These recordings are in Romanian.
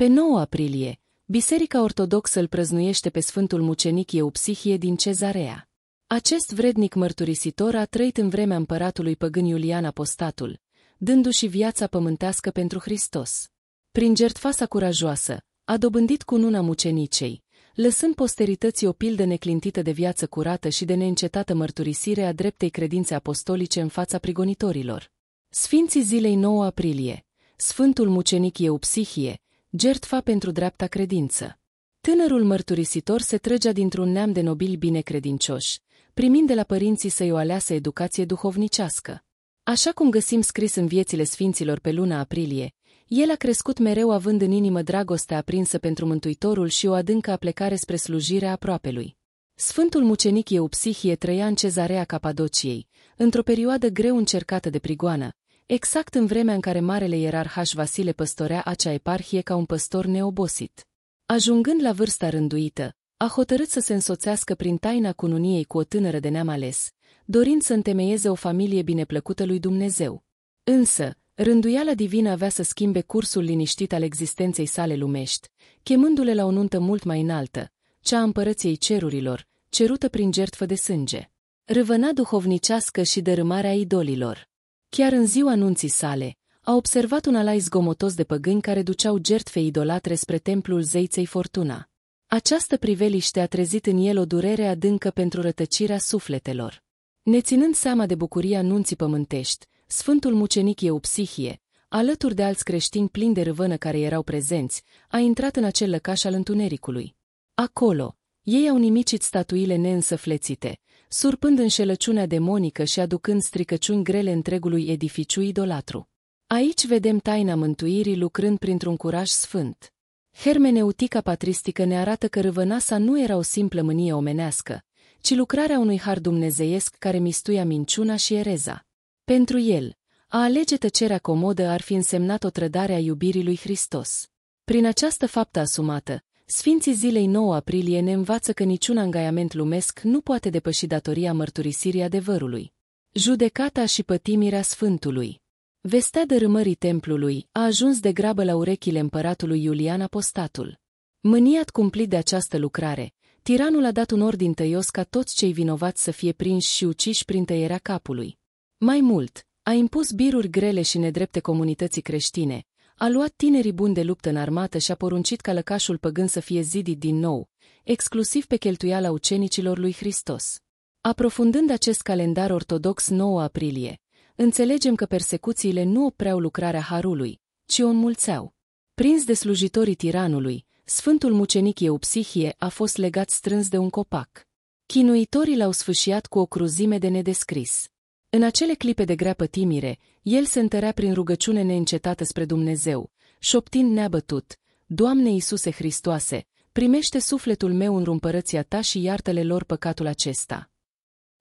Pe 9 aprilie, Biserica Ortodoxă îl prăznuiește pe Sfântul Mucenic Eupsihie din Cezarea. Acest vrednic mărturisitor a trăit în vremea împăratului păgân Iulian Apostatul, dându-și viața pământească pentru Hristos. Prin jertfa curajoasă, a dobândit cununa mucenicei, lăsând posterității o pildă neclintită de viață curată și de neîncetată mărturisire a dreptei credințe apostolice în fața prigonitorilor. Sfinții zilei 9 aprilie, Sfântul Mucenic Eupsihie, gertfa pentru dreapta credință. Tânărul mărturisitor se trăgea dintr-un neam de nobili binecredincioși, primind de la părinții săi o aleasă educație duhovnicească. Așa cum găsim scris în viețile sfinților pe luna aprilie, el a crescut mereu având în inimă dragostea aprinsă pentru Mântuitorul și o adâncă aplecare spre slujirea aproapelui. Sfântul mucenic Eupsihie trăia în cezarea Capadociei, într-o perioadă greu încercată de prigoană, exact în vremea în care marele ierarh Vasile păstorea acea eparhie ca un păstor neobosit. Ajungând la vârsta rânduită, a hotărât să se însoțească prin taina cununiei cu o tânără de neam ales, dorind să întemeieze o familie bineplăcută lui Dumnezeu. Însă, rânduiala divină avea să schimbe cursul liniștit al existenței sale lumești, chemându-le la o nuntă mult mai înaltă, cea a împărăției cerurilor, cerută prin jertfă de sânge. Râvăna duhovnicească și dărâmarea idolilor. Chiar în ziua anunții sale, a observat un alai zgomotos de păgâni care duceau jertfe idolatre spre templul zeiței Fortuna. Această priveliște a trezit în el o durere adâncă pentru rătăcirea sufletelor. Neținând seama de bucuria nunții pământești, Sfântul Mucenic Eupsihie, alături de alți creștini plini de râvână care erau prezenți, a intrat în acel lăcaș al întunericului. Acolo, ei au nimicit statuile neînsăflețite, surpând înșelăciunea demonică și aducând stricăciuni grele întregului edificiu idolatru. Aici vedem taina mântuirii lucrând printr-un curaj sfânt. Hermeneutica patristică ne arată că râvănasa nu era o simplă mânie omenească, ci lucrarea unui har dumnezeiesc care mistuia minciuna și ereza. Pentru el, a alege tăcerea comodă ar fi însemnat o trădare a iubirii lui Hristos. Prin această faptă asumată, Sfinții zilei 9 aprilie ne învață că niciun angajament lumesc nu poate depăși datoria mărturisirii adevărului. Judecata și pătimirea Sfântului Vestea dărâmării templului a ajuns de grabă la urechile împăratului Iulian Apostatul. Mâniat cumplit de această lucrare, tiranul a dat un ordin tăios ca toți cei vinovați să fie prinși și uciși prin tăierea capului. Mai mult, a impus biruri grele și nedrepte comunității creștine, a luat tinerii buni de luptă în armată și a poruncit ca lăcașul păgân să fie zidit din nou, exclusiv pe cheltuiala ucenicilor lui Hristos. Aprofundând acest calendar ortodox 9 aprilie, înțelegem că persecuțiile nu opreau lucrarea Harului, ci o înmulțeau. Prins de slujitorii tiranului, Sfântul mucenic Eupsihie a fost legat strâns de un copac. Chinuitorii l-au sfâșiat cu o cruzime de nedescris. În acele clipe de grea pătimire, el se întărea prin rugăciune neîncetată spre Dumnezeu, șoptind neabătut, Doamne Iisuse Hristoase, primește sufletul meu în rumpărăția ta și iartă-le lor păcatul acesta.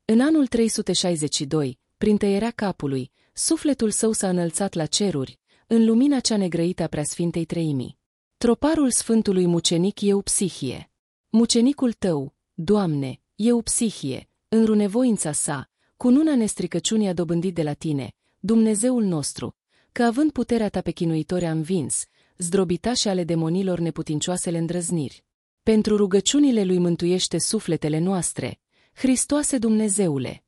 În anul 362, prin tăierea capului, sufletul său s-a înălțat la ceruri, în lumina cea negrăită a preasfintei treimii. Troparul Sfântului Mucenic Eupsihie. Mucenicul tău, Doamne, Eupsihie, în runevoința sa, cu nuna nestricăciunii a dobândit de la tine, Dumnezeul nostru, că având puterea ta pe chinuitori a învins, zdrobita și ale demonilor neputincioasele îndrăzniri. Pentru rugăciunile lui mântuiește sufletele noastre, Hristoase Dumnezeule.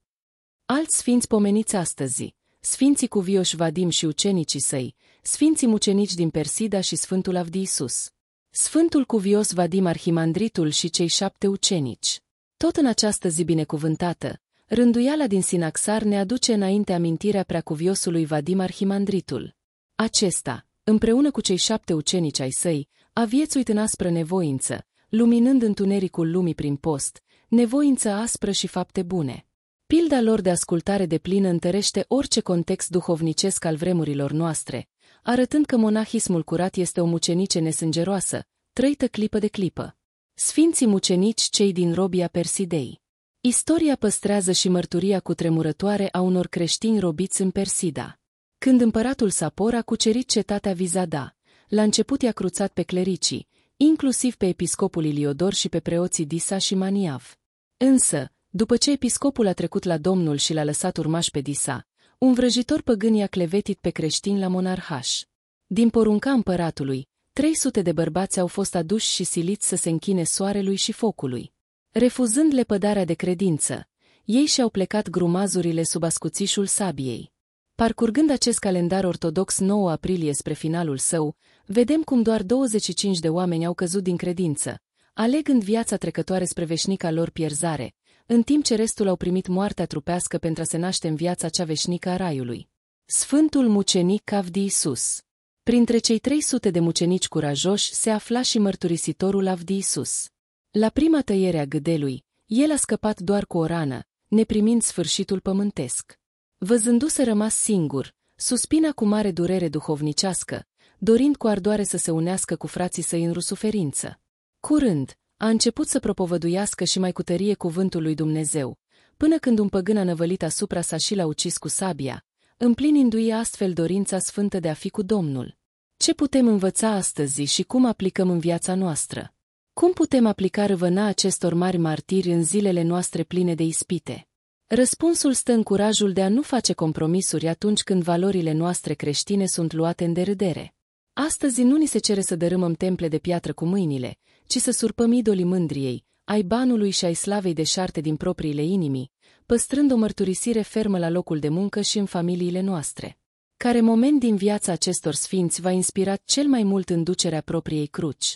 Alți sfinți pomeniți astăzi, sfinții cuvioși Vadim și ucenicii săi, sfinții mucenici din Persida și Sfântul Avdiisus. Sfântul cuvios Vadim Arhimandritul și cei șapte ucenici. Tot în această zi binecuvântată, Rânduiala din Sinaxar ne aduce înainte amintirea preacuviosului Vadim Arhimandritul. Acesta, împreună cu cei șapte ucenici ai săi, a viețuit în aspră nevoință, luminând întunericul lumii prin post, nevoință aspră și fapte bune. Pilda lor de ascultare de plină întărește orice context duhovnicesc al vremurilor noastre, arătând că monahismul curat este o mucenice nesângeroasă, trăită clipă de clipă. Sfinții mucenici cei din robia Persidei Istoria păstrează și mărturia cutremurătoare a unor creștini robiți în Persida. Când împăratul Sapor a cucerit cetatea Vizada, la început i-a cruțat pe clericii, inclusiv pe episcopul Iliodor și pe preoții Disa și Maniav. Însă, după ce episcopul a trecut la Domnul și l-a lăsat urmaș pe Disa, un vrăjitor păgân i-a clevetit pe creștini la monarhaș. Din porunca împăratului, 300 de bărbați au fost aduși și siliți să se închine soarelui și focului. Refuzând lepădarea de credință, ei și-au plecat grumazurile sub ascuțișul sabiei. Parcurgând acest calendar ortodox 9 aprilie spre finalul său, vedem cum doar 25 de oameni au căzut din credință, alegând viața trecătoare spre veșnica lor pierzare, în timp ce restul au primit moartea trupească pentru a se naște în viața cea veșnică a raiului. Sfântul mucenic Avdi Isus Printre cei 300 de mucenici curajoși se afla și mărturisitorul Avdi Isus. La prima tăiere a gâdelui, el a scăpat doar cu o rană, neprimind sfârșitul pământesc. Văzându-se rămas singur, suspina cu mare durere duhovnicească, dorind cu ardoare să se unească cu frații săi în rusuferință. Curând, a început să propovăduiască și mai cu tărie cuvântul lui Dumnezeu, până când un păgân a năvălit asupra sa și l-a ucis cu sabia, împlinindu-i astfel dorința sfântă de a fi cu Domnul. Ce putem învăța astăzi și cum aplicăm în viața noastră? Cum putem aplica răvăna acestor mari martiri în zilele noastre pline de ispite? Răspunsul stă în curajul de a nu face compromisuri atunci când valorile noastre creștine sunt luate în derâdere. Astăzi nu ni se cere să dărâmăm temple de piatră cu mâinile, ci să surpăm idolii mândriei, ai banului și ai slavei deșarte din propriile inimii, păstrând o mărturisire fermă la locul de muncă și în familiile noastre. Care moment din viața acestor sfinți va inspira cel mai mult în ducerea propriei cruci?